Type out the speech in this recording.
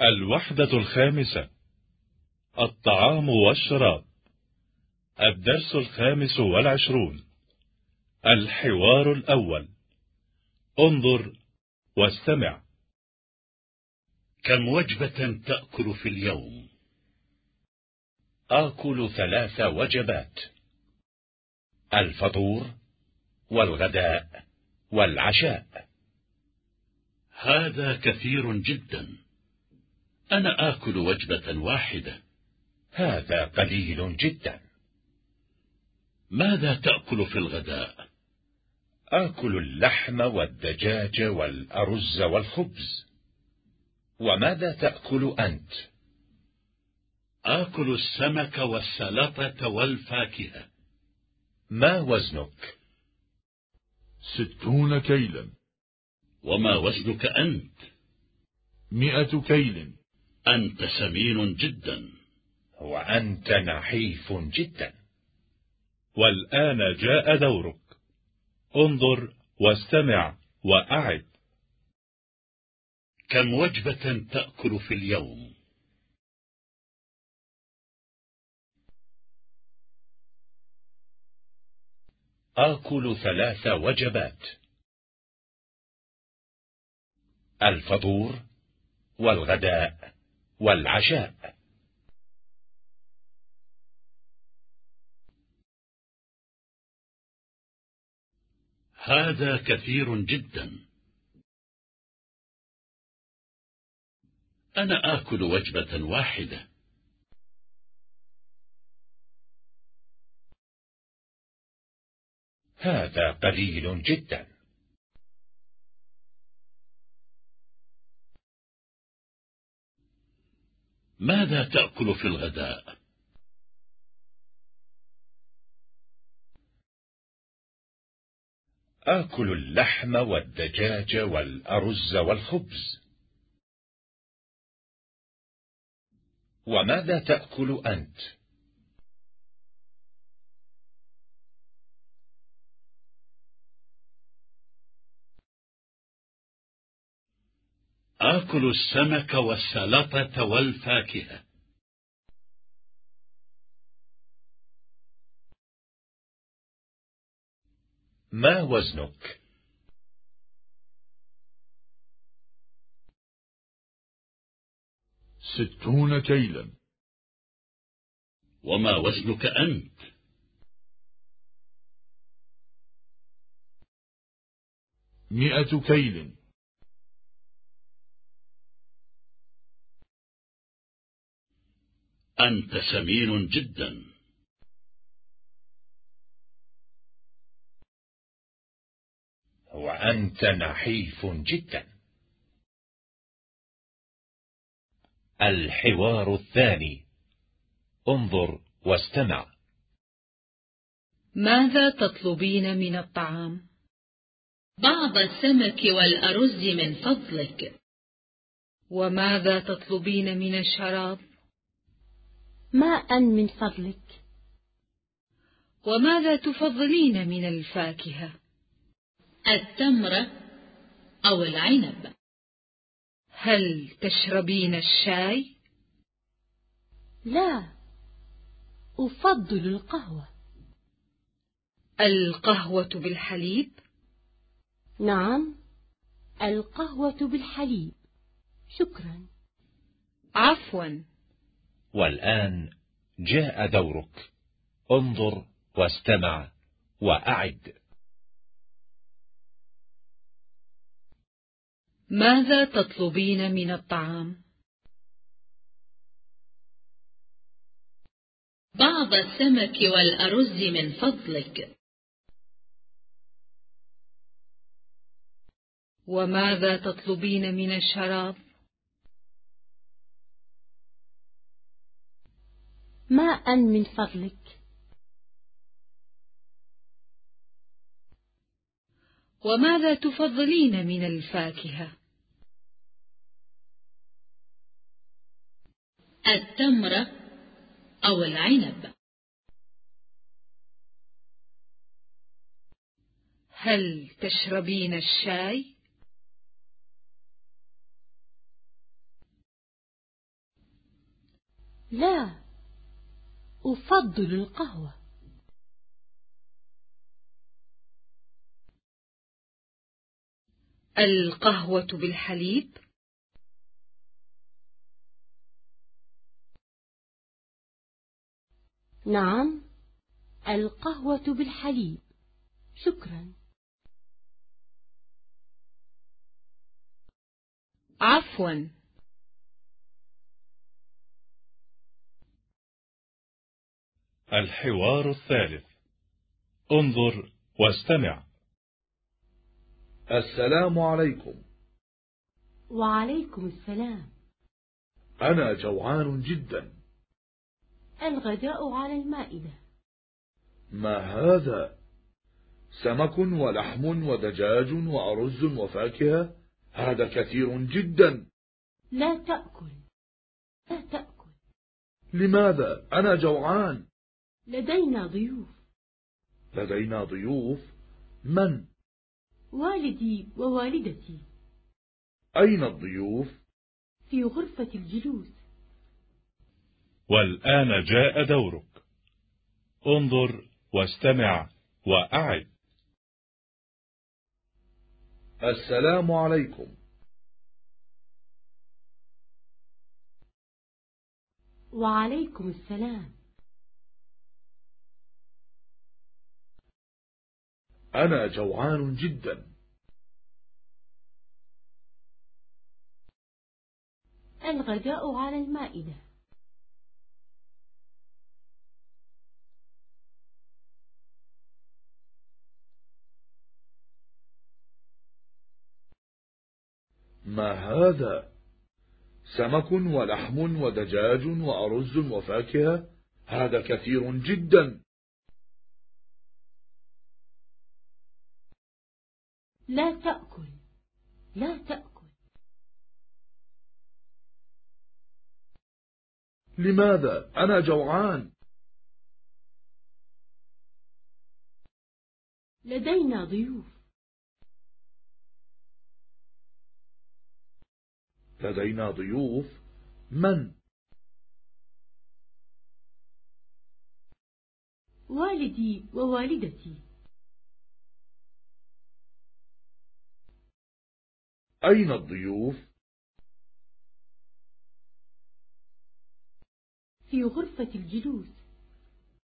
الوحدة الخامسة. الطعام والشراب. الدرس الخامس والعشرون. الحوار الأول. انظر واستمع. كم وجبة تأكل في اليوم؟ آكل ثلاث وجبات. الفطور والغداء والعشاء. هذا كثير جدا. أنا آكل وجبة واحدة هذا قليل جدا ماذا تأكل في الغداء؟ آكل اللحم والدجاج والأرز والخبز وماذا تأكل أنت؟ آكل السمك والسلطة والفاكهة ما وزنك؟ ستون كيلا وما وزنك أنت؟ مئة كيل أنت سمين جدا. وأنت نحيف جدا. والآن جاء دورك. انظر واستمع وأعد. كم وجبة تأكل في اليوم؟ آكل ثلاث وجبات. الفطور والغداء. والعشاء. هذا كثير جدا. أنا آكل وجبة واحدة. هذا قليل جدا. ماذا تأكل في الغداء؟ آكل اللحم والدجاج والأرز والخبز وماذا تأكل أنت؟ آكل السمك والسلطة والفاكهة ما وزنك؟ ستون كيلا وما وزنك أنت؟ مئة كيل أنت سمين جدا. وأنت نحيف جدا. الحوار الثاني. انظر واستمع. ماذا تطلبين من الطعام؟ بعض السمك والأرز من فضلك. وماذا تطلبين من الشراب؟ ماء من فضلك وماذا تفضلين من الفاكهة؟ التمر أو العنب هل تشربين الشاي؟ لا أفضل القهوة القهوة بالحليب؟ نعم القهوة بالحليب شكرا عفوا والآن جاء دورك انظر واستمع وأعد ماذا تطلبين من الطعام؟ بعض السمك والأرز من فضلك وماذا تطلبين من الشراب؟ ماء من فضلك وماذا تفضلين من الفاكهة؟ التمر أو العنب هل تشربين الشاي؟ لا أفضل القهوة. القهوة بالحليب. نعم القهوة بالحليب. شكرا. عفوا. الحوار الثالث. انظر واستمع. السلام عليكم. وعليكم السلام. أنا جوعان جدا. الغداء على المائدة. ما هذا؟ سمك ولحم ودجاج وأرز وفاكهة؟ هذا كثير جدا. لا تأكل. لا تأكل. لماذا؟ أنا جوعان. لدينا ضيوف. لدينا ضيوف؟ من؟ والدي ووالدتي. أين الضيوف؟ في غرفة الجلوس. والآن جاء دورك. انظر واستمع وأعد. السلام عليكم. وعليكم السلام. أنا جوعان جدا. الغداء على المائدة. ما هذا؟ سمك ولحم ودجاج وأرز وفاكهة؟ هذا كثير جدا. لا تأكل. لا تأكل. لماذا؟ أنا جوعان. لدينا ضيوف. لدينا ضيوف؟ من؟ والدي ووالدتي. أين الضيوف؟ في غرفة الجلوس.